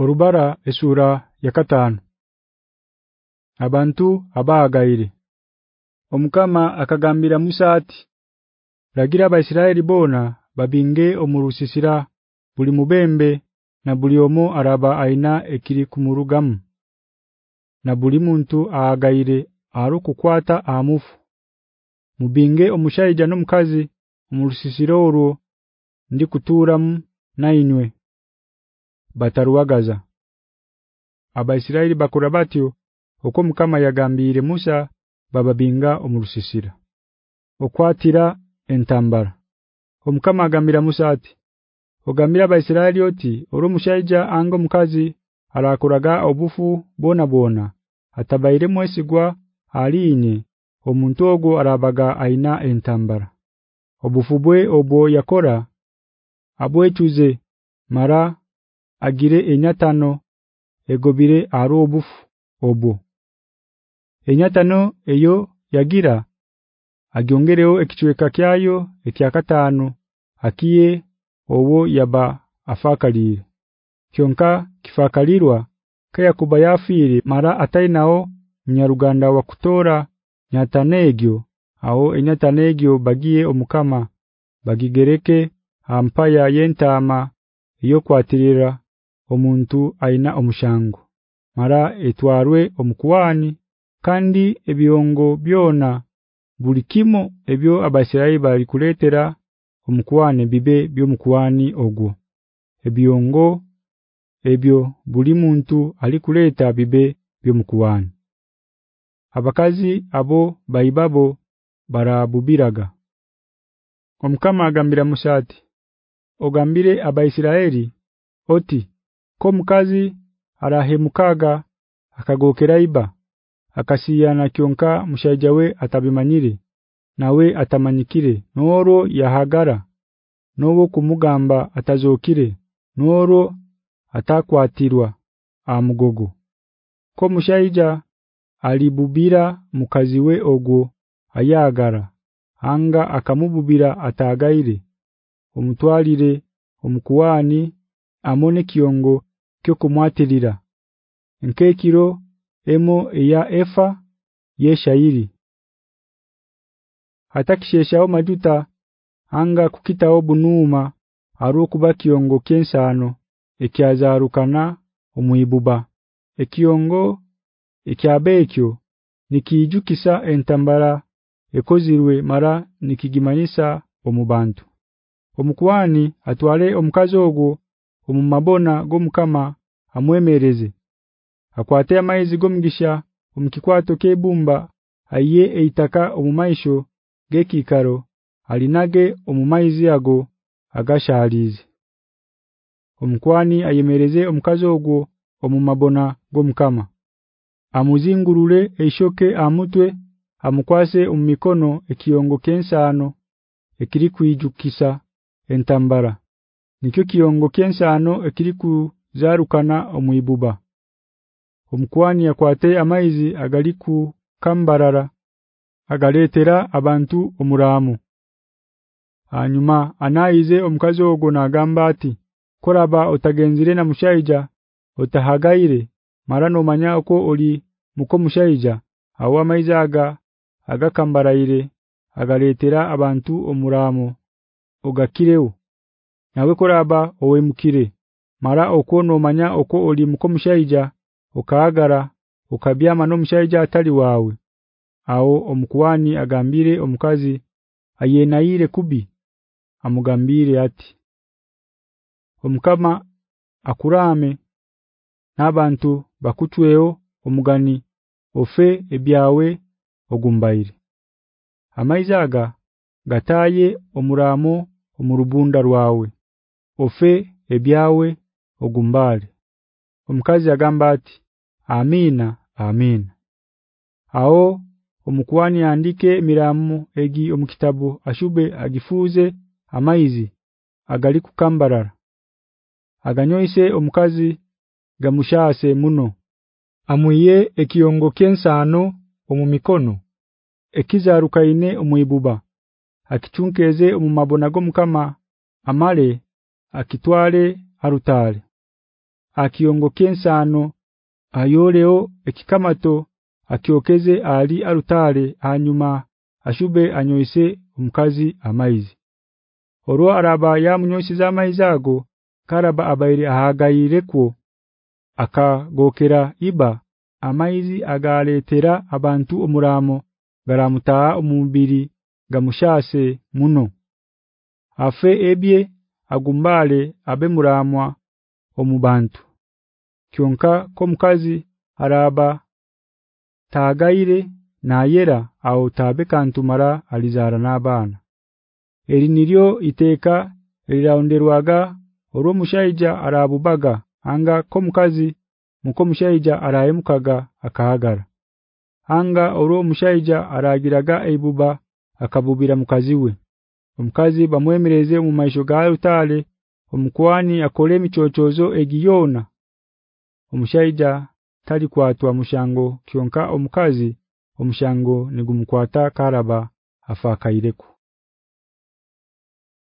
Orubara esura yakatanu Abantu abaagaire Omukama akagambira Musa ati Lagira abaisiraeli bona babinge omurusisira buli mubembe na buli omo araba aina ekiri kumurugamu na buli muntu aagaire arukukwata amufu mubinge omushayija no mukazi omurusisira oru ndi kuturamu nainwe bataruwagaza abaisiraeli bakurabatyo uko mukama yagambire Musa bababinga omurusisira okwatira entambara omukama agamira Musa ati ogamira abaisiraeli oti orumushaija ango mukazi arakuraga obufu bona bona atabaire mwesigwa aliinye omuntu ogwo arabaga aina entambara obufubwe obwo yakora abwetuze mara agire enyatano egobire arobufu obo enyatano eyo yagira agiongereyo ekichweka kyayo ekyakatanu akiye obo yaba afakali kyonka kifakalirwa kaya kubayafiri mara atainao nyaruganda wa kutora nyatanegyo aho enyatanegyo bagiye omukama bagigereke ampaya yentama yokwatirira omuntu aina omushango mara etwarwe omukuwani kandi ebiongo byona bulikimo ebyo abashirayi bali kuletera omukuwani bibe byo mukuwani ogwo ebiongo ebyo buli muntu ali kuleta bibe byo mukuwani abakazi abo baibabo barabubiraga omkama agambira mushati ogambire abaisiraeli oti ko mukazi arahemukaga akagokera iba akasiyana kyonka mushajawe atabimanyire nawe atamanyikire noro yahagara nobo kumugamba atazokire noro atakwatirwa amugogo ko mushaija alibubira mukaziwe ogwo ayagara anga akamububira atagaire omutwalire omukuwani amone kiongo kumwatirira nkekiro emo ya efa yeshairi hatakisheshao majuta anga kukitao bunuma harukuba kiongo kensano ekyazarukana omwibuba ekiongo ekyabekyo nikijukisa entambara ekozirwe mara nikigimanyisa omubantu omukwani atwale omukazi ogwo omumabona gomukama amwemereze akwate amaizi gomugisha omukikwato kebumba aye eitaka omumaisho gekikaro alinage omumaizi ago agashalize omkwani ayemereze omukazi ogwo omumabona gomukama amuzingurure eishoke amutwe amukwase mikono ekiyongo kensano ekiri entambara nikyo kiongo kyensano ekiriku zarukana omuyibuba omkuani yakwate amaizi agaliku kambarara agaletera abantu omuramu hanyuma anaize omukazi ogo nagamba ati koraba otagenzire na mushaija otahagaire marano manyako oli muko mushaija awa maize aga agakambarayire agaletera abantu omuramu ogakirewo nawe koraba owemukire mara okono manya oko oli mukomshayija ukaagara ukabyama no mshayija atali wawe awo omukwani agambire omukazi ayenayire kubi amugambire ati omukama akurame nabantu bakutweyo omugani ofe ebyawe ogumbayire amaizaga gataye omuramo omurubunda rwawe ofe ebyawe ogumbale omukazi agamba ati amina amina ao omukwani andike miramu egi omukitabu ashube agifuze amaizi agali kukambarara aganyoise omukazi gamushase muno amuye ekiongo kensano omumikono ekizarukaine omuibuba akichunkeze omumabonago mukama amale akitwale harutale akiongoke nsano ayoleo ekikamato akiokeze ali arutale hanyuma ashube anyoise omukazi amaizi Oro araba yamunyoshiza amaizi ago karaba abaire ahagayireko akagokera iba amaizi agaletera abantu omuramo garamuta omubiri gamushase muno afe ebye agumbale abemuramwa omubantu kyonka ko mukazi araba tagaire nayera au mara alizara nabana eri niryo iteka liraonderwaga mushaija arabubaga anga komukazi mushaija arayemukaga akahagara anga mushaija aragiraga eibuba akabubira mukaziwe omukazi bamwemereze mu maisho ga utale omukwani akole michochozo egiyona omushaija tali kwatwa mushango kyonka omukazi omushango nigumkwata karaba afakaireko